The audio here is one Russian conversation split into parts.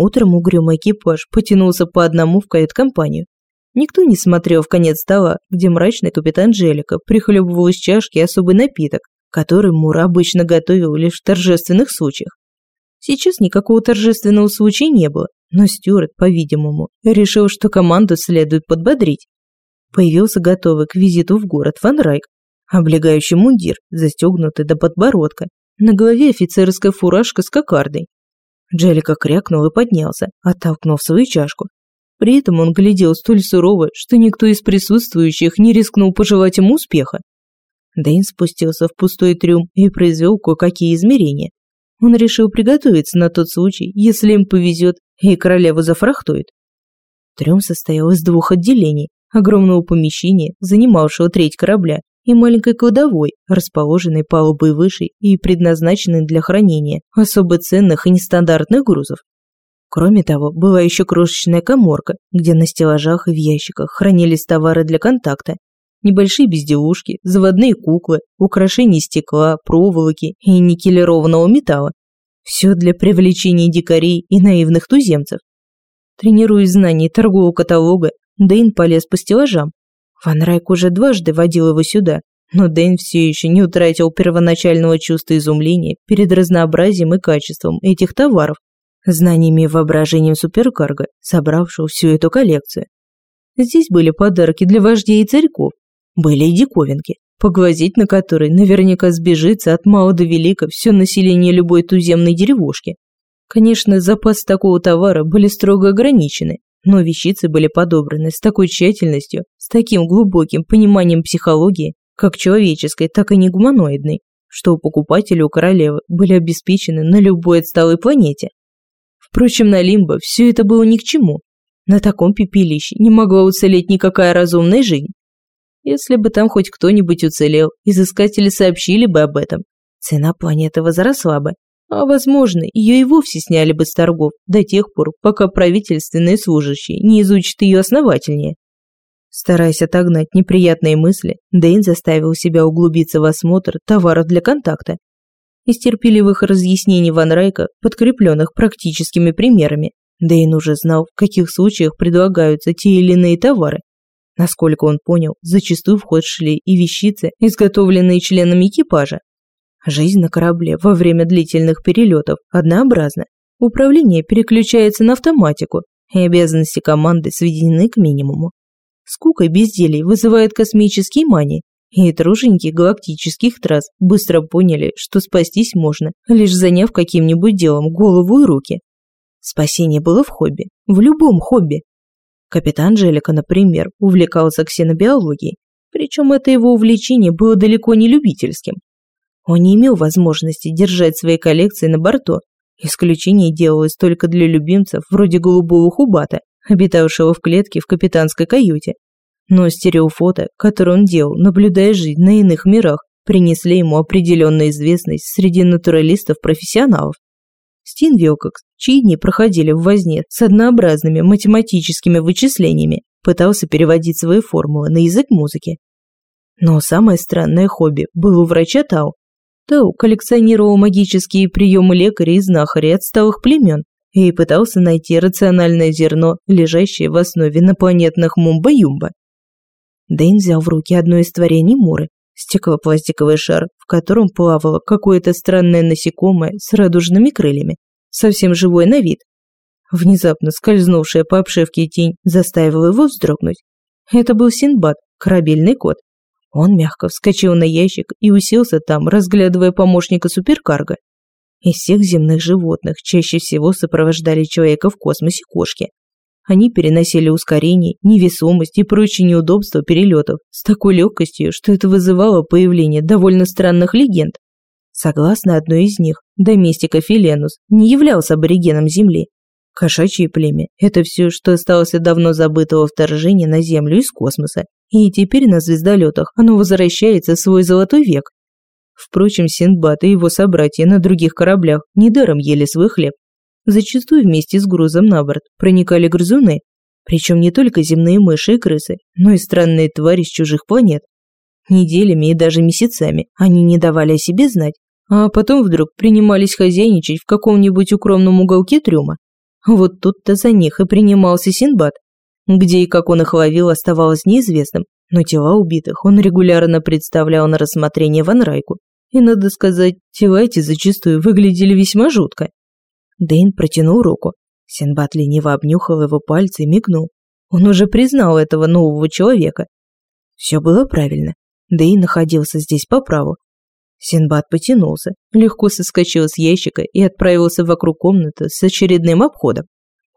Утром угрюмый экипаж потянулся по одному в кают-компанию. Никто не смотрел в конец стола, где мрачный капитан Джелика прихлебывал из чашки особый напиток, который Мура обычно готовил лишь в торжественных случаях. Сейчас никакого торжественного случая не было, но Стюарт, по-видимому, решил, что команду следует подбодрить. Появился готовый к визиту в город Ван Райк, облегающий мундир, застегнутый до подбородка, на голове офицерская фуражка с кокардой, Джелика крякнул и поднялся, оттолкнув свою чашку. При этом он глядел столь сурово, что никто из присутствующих не рискнул пожелать ему успеха. Дэйн спустился в пустой трюм и произвел кое-какие измерения. Он решил приготовиться на тот случай, если им повезет и королеву зафрахтует. Трюм состоял из двух отделений, огромного помещения, занимавшего треть корабля, и маленькой кладовой, расположенной палубой выше и предназначенной для хранения особо ценных и нестандартных грузов. Кроме того, была еще крошечная коморка, где на стеллажах и в ящиках хранились товары для контакта. Небольшие безделушки, заводные куклы, украшения стекла, проволоки и никелированного металла. Все для привлечения дикарей и наивных туземцев. Тренируясь знаний торгового каталога, Дэйн полез по стеллажам, Ван Райк уже дважды водил его сюда, но Дэн все еще не утратил первоначального чувства изумления перед разнообразием и качеством этих товаров, знаниями и воображением суперкарго, собравшего всю эту коллекцию. Здесь были подарки для вождей и царьков, были и диковинки, поглазеть на которые наверняка сбежится от мала до велика все население любой туземной деревушки. Конечно, запасы такого товара были строго ограничены, но вещицы были подобраны с такой тщательностью, с таким глубоким пониманием психологии, как человеческой, так и негуманоидной, что у покупателя у королевы были обеспечены на любой отсталой планете. Впрочем, на Лимбо все это было ни к чему. На таком пепелище не могла уцелеть никакая разумная жизнь. Если бы там хоть кто-нибудь уцелел, изыскатели сообщили бы об этом. Цена планеты возросла бы, а, возможно, ее и вовсе сняли бы с торгов до тех пор, пока правительственные служащие не изучат ее основательнее. Стараясь отогнать неприятные мысли, Дэйн заставил себя углубиться в осмотр товаров для контакта. Из терпеливых разъяснений Ван Райка, подкрепленных практическими примерами, Дэйн уже знал, в каких случаях предлагаются те или иные товары. Насколько он понял, зачастую в ход шли и вещицы, изготовленные членами экипажа, Жизнь на корабле во время длительных перелетов однообразна. Управление переключается на автоматику, и обязанности команды сведены к минимуму. Скука и безделье вызывает космические мании, и труженики галактических трасс быстро поняли, что спастись можно, лишь заняв каким-нибудь делом голову и руки. Спасение было в хобби, в любом хобби. Капитан Джелика, например, увлекался ксенобиологией, причем это его увлечение было далеко не любительским. Он не имел возможности держать свои коллекции на борту. Исключение делалось только для любимцев вроде голубого хубата, обитавшего в клетке в капитанской каюте. Но стереофото, которое он делал, наблюдая жизнь на иных мирах, принесли ему определенную известность среди натуралистов-профессионалов. Стин Вилкокс, чьи дни проходили в возне с однообразными математическими вычислениями, пытался переводить свои формулы на язык музыки. Но самое странное хобби было у врача Тау. Тау коллекционировал магические приемы лекарей и знахарей отсталых племен и пытался найти рациональное зерно, лежащее в основе инопланетных мумба-юмба. Дэйн взял в руки одно из творений Муры, стеклопластиковый шар, в котором плавало какое-то странное насекомое с радужными крыльями, совсем живой на вид. Внезапно скользнувшая по обшивке тень заставила его вздрогнуть. Это был Синбад, корабельный кот. Он мягко вскочил на ящик и уселся там, разглядывая помощника суперкарго. Из всех земных животных чаще всего сопровождали человека в космосе кошки. Они переносили ускорение, невесомость и прочие неудобства перелетов с такой легкостью, что это вызывало появление довольно странных легенд. Согласно одной из них, доместика Филенус не являлся аборигеном Земли. Кошачье племя – это все, что осталось от давно забытого вторжения на Землю из космоса и теперь на звездолетах оно возвращается в свой золотой век. Впрочем, Синдбад и его собратья на других кораблях недаром ели свой хлеб. Зачастую вместе с грузом на борт проникали грызуны, причем не только земные мыши и крысы, но и странные твари с чужих планет. Неделями и даже месяцами они не давали о себе знать, а потом вдруг принимались хозяйничать в каком-нибудь укромном уголке трюма. Вот тут-то за них и принимался Синбад. Где и как он их ловил, оставалось неизвестным, но тела убитых он регулярно представлял на рассмотрение Ван Райку. И, надо сказать, тела эти зачастую выглядели весьма жутко. Дэйн протянул руку. Синбад лениво обнюхал его пальцы и мигнул. Он уже признал этого нового человека. Все было правильно. Дэйн находился здесь по праву. Синбад потянулся, легко соскочил с ящика и отправился вокруг комнаты с очередным обходом.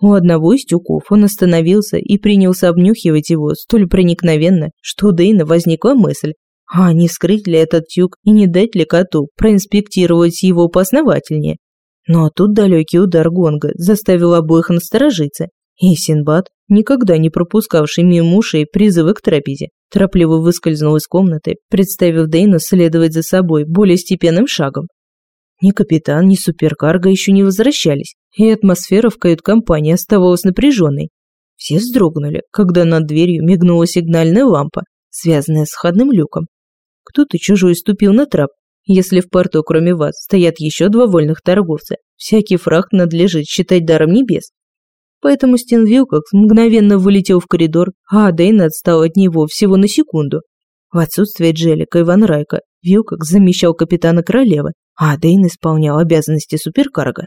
У одного из тюков он остановился и принялся обнюхивать его столь проникновенно, что у Дэйна возникла мысль, а не вскрыть ли этот тюк и не дать ли коту проинспектировать его поосновательнее. Но тут далекий удар гонга заставил обоих насторожиться, и Синбад, никогда не пропускавший мимо ушей призывы к трапезе, торопливо выскользнул из комнаты, представив Дейна следовать за собой более степенным шагом. Ни капитан, ни суперкарго еще не возвращались, и атмосфера в кают-компании оставалась напряженной. Все вздрогнули, когда над дверью мигнула сигнальная лампа, связанная с входным люком. Кто-то чужой ступил на трап. Если в порту, кроме вас, стоят еще два вольных торговца, всякий фрахт надлежит считать даром небес. Поэтому Стин Вилкокс мгновенно вылетел в коридор, а Дейн отстал от него всего на секунду. В отсутствие Джелика и Ван Райка Вилкокс замещал капитана королевы, а Дейн исполнял обязанности суперкарга.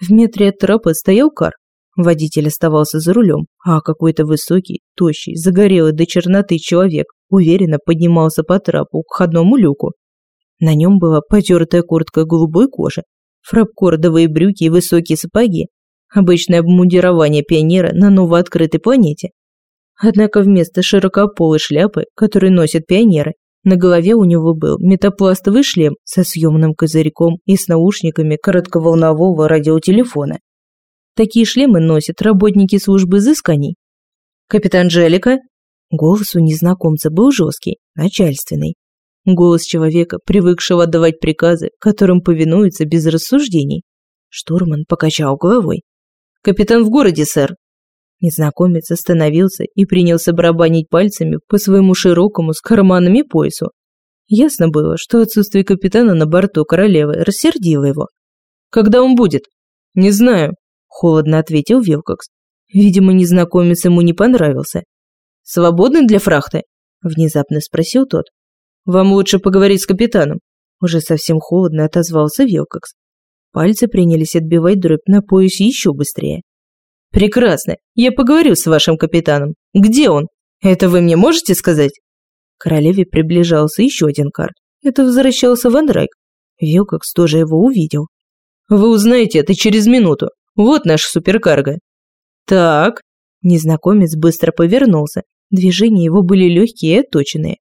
В метре от трапа стоял кар. Водитель оставался за рулем, а какой-то высокий, тощий, загорелый до черноты человек уверенно поднимался по трапу к входному люку. На нем была потертая куртка голубой кожи, фрапкордовые брюки и высокие сапоги, обычное обмундирование пионера на новооткрытой планете. Однако вместо широкополой шляпы, которую носят пионеры, на голове у него был метапластовый шлем со съемным козырьком и с наушниками коротковолнового радиотелефона. Такие шлемы носят работники службы изысканий. «Капитан Джелика?» Голос у незнакомца был жесткий, начальственный. Голос человека, привыкшего отдавать приказы, которым повинуются без рассуждений. Штурман покачал головой. «Капитан в городе, сэр». Незнакомец остановился и принялся барабанить пальцами по своему широкому с карманами поясу. Ясно было, что отсутствие капитана на борту королевы рассердило его. «Когда он будет?» «Не знаю», – холодно ответил Вилкокс. Видимо, незнакомец ему не понравился. «Свободны для фрахты?» – внезапно спросил тот. «Вам лучше поговорить с капитаном», – уже совсем холодно отозвался Вилкокс. Пальцы принялись отбивать дробь на поясе еще быстрее. «Прекрасно. Я поговорю с вашим капитаном. Где он? Это вы мне можете сказать?» Королеве приближался еще один карт. Это возвращался Ван Райк. Вилкокс тоже его увидел. «Вы узнаете это через минуту. Вот наш суперкарго». «Так». Незнакомец быстро повернулся. Движения его были легкие и отточенные.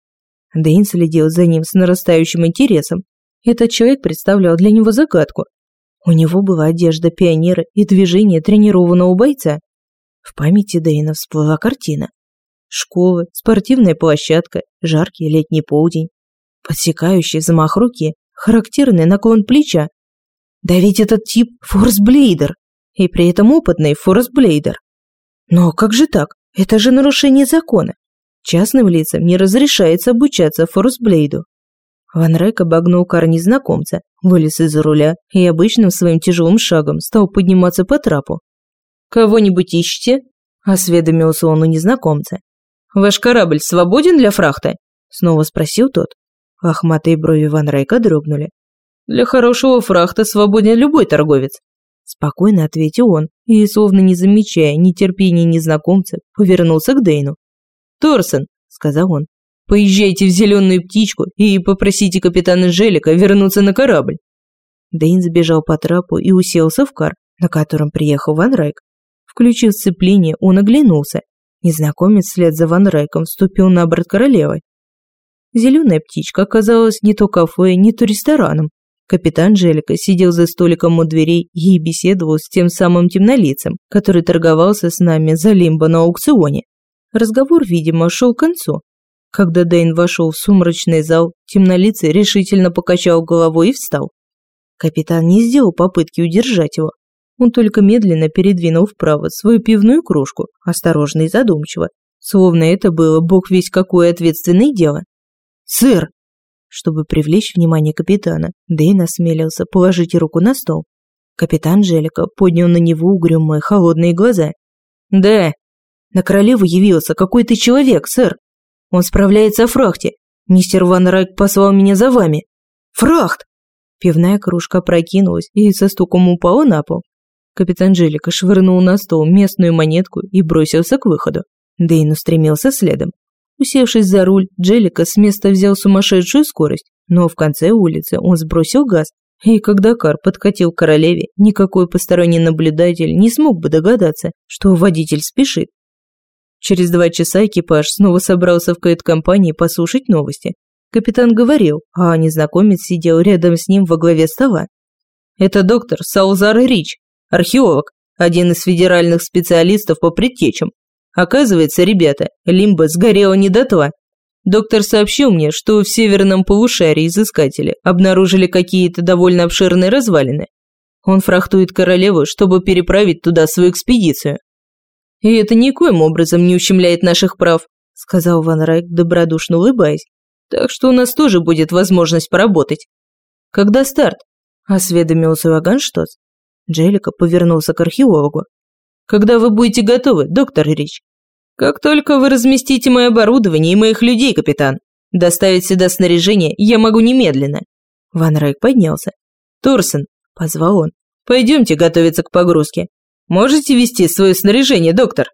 Дэйн следил за ним с нарастающим интересом. Этот человек представлял для него загадку, у него была одежда пионера и движение тренированного бойца. В памяти Дэйна всплыла картина. Школа, спортивная площадка, жаркий летний полдень, подсекающий замах руки, характерный наклон плеча. Да ведь этот тип форсблейдер, и при этом опытный форсблейдер. Но как же так? Это же нарушение закона. Частным лицам не разрешается обучаться форсблейду. Ван Райк обогнул кар незнакомца, вылез из-за руля и обычным своим тяжелым шагом стал подниматься по трапу. «Кого-нибудь ищете?» – осведомился он у незнакомца. «Ваш корабль свободен для фрахта?» – снова спросил тот. Лохматые брови Ван Райка дрогнули. «Для хорошего фрахта свободен любой торговец», – спокойно ответил он и, словно не замечая нетерпения незнакомца, повернулся к Дейну. «Торсон», – сказал он, Поезжайте в зеленую птичку и попросите капитана Желика вернуться на корабль». Дэйн забежал по трапу и уселся в кар, на котором приехал Ван Райк. Включив сцепление, он оглянулся. Незнакомец вслед за Ван Райком вступил на борт королевы. Зеленая птичка оказалась не то кафе, не то рестораном. Капитан Желика сидел за столиком у дверей и беседовал с тем самым темнолицем, который торговался с нами за лимбо на аукционе. Разговор, видимо, шел к концу, когда Дэйн вошел в сумрачный зал, темнолицый решительно покачал головой и встал. Капитан не сделал попытки удержать его. Он только медленно передвинул вправо свою пивную кружку, осторожно и задумчиво, словно это было бог весь какое ответственное дело. «Сэр!» Чтобы привлечь внимание капитана, Дэйн осмелился положить руку на стол. Капитан Джелика поднял на него угрюмые холодные глаза. «Да, на королеву явился какой-то человек, сэр. Он справляется о фрахте. Мистер Ван Райк послал меня за вами. Фрахт!» Пивная кружка прокинулась и со стуком упала на пол. Капитан Джелика швырнул на стол местную монетку и бросился к выходу. Дейн устремился следом. Усевшись за руль, Джелика с места взял сумасшедшую скорость, но в конце улицы он сбросил газ, и когда кар подкатил к королеве, никакой посторонний наблюдатель не смог бы догадаться, что водитель спешит. Через два часа экипаж снова собрался в кают-компании послушать новости. Капитан говорил, а незнакомец сидел рядом с ним во главе стола. «Это доктор Саузар Рич, археолог, один из федеральных специалистов по предтечам. Оказывается, ребята, Лимба сгорела не дотла. Доктор сообщил мне, что в северном полушарии изыскатели обнаружили какие-то довольно обширные развалины. Он фрахтует королеву, чтобы переправить туда свою экспедицию. И это никоим образом не ущемляет наших прав, сказал Ван Райк, добродушно улыбаясь. Так что у нас тоже будет возможность поработать. Когда старт? Осведомился Ваганштоц. Джелика повернулся к археологу. Когда вы будете готовы, доктор Рич? Как только вы разместите мое оборудование и моих людей, капитан. Доставить сюда снаряжение я могу немедленно. Ван Райк поднялся. Торсон, позвал он. Пойдемте готовиться к погрузке. Можете вести свое снаряжение, доктор?